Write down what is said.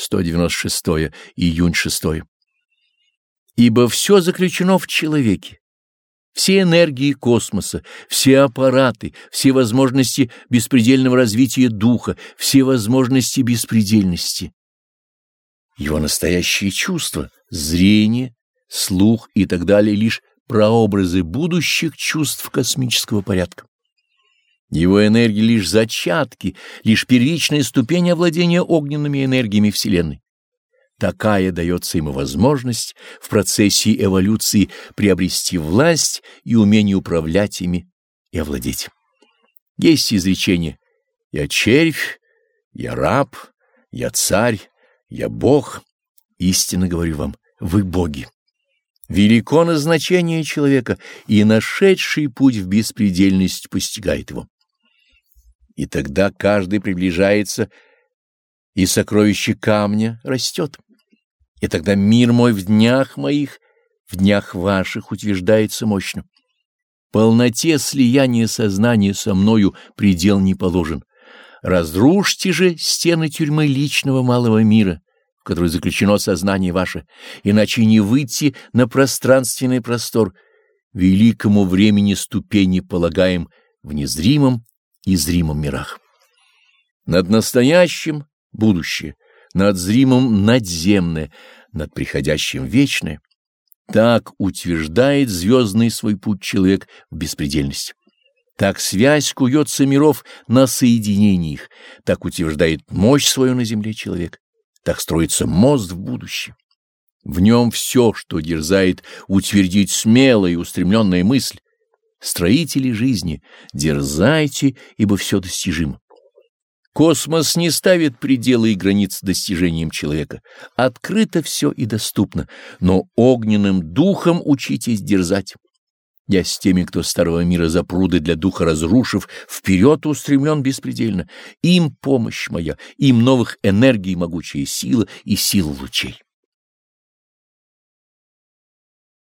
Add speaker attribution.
Speaker 1: 196 июнь 6 Ибо все заключено в человеке. Все энергии космоса, все аппараты, все возможности беспредельного развития духа, все возможности беспредельности. Его настоящие чувства, зрение, слух и так далее лишь прообразы будущих чувств космического порядка. Его энергии лишь зачатки, лишь первичная ступень овладения огненными энергиями Вселенной. Такая дается ему возможность в процессе эволюции приобрести власть и умение управлять ими и овладеть. Есть изречение «Я червь, я раб, я царь, я Бог». Истинно говорю вам, вы боги. Велико назначение человека, и нашедший путь в беспредельность постигает его. И тогда каждый приближается, и сокровище камня растет. И тогда мир мой в днях моих, в днях ваших утверждается мощно. Полноте слияния сознания со мною предел не положен. Разрушьте же стены тюрьмы личного малого мира, в которой заключено сознание ваше, иначе не выйти на пространственный простор. Великому времени ступени полагаем в незримом и зримом мирах. Над настоящим — будущее, над зримым — надземное, над приходящим — вечное. Так утверждает звездный свой путь человек в беспредельность. Так связь куется миров на соединении их, так утверждает мощь свою на земле человек, так строится мост в будущее. В нем все, что дерзает утвердить смелая и устремленная мысль. Строители жизни, дерзайте, ибо все достижимо. Космос не ставит пределы и границ достижениям человека. Открыто все и доступно, но огненным духом учитесь дерзать. Я с теми, кто старого мира запруды для духа разрушив, вперед устремлен беспредельно. Им помощь моя, им новых энергий могучая сила и сила лучей.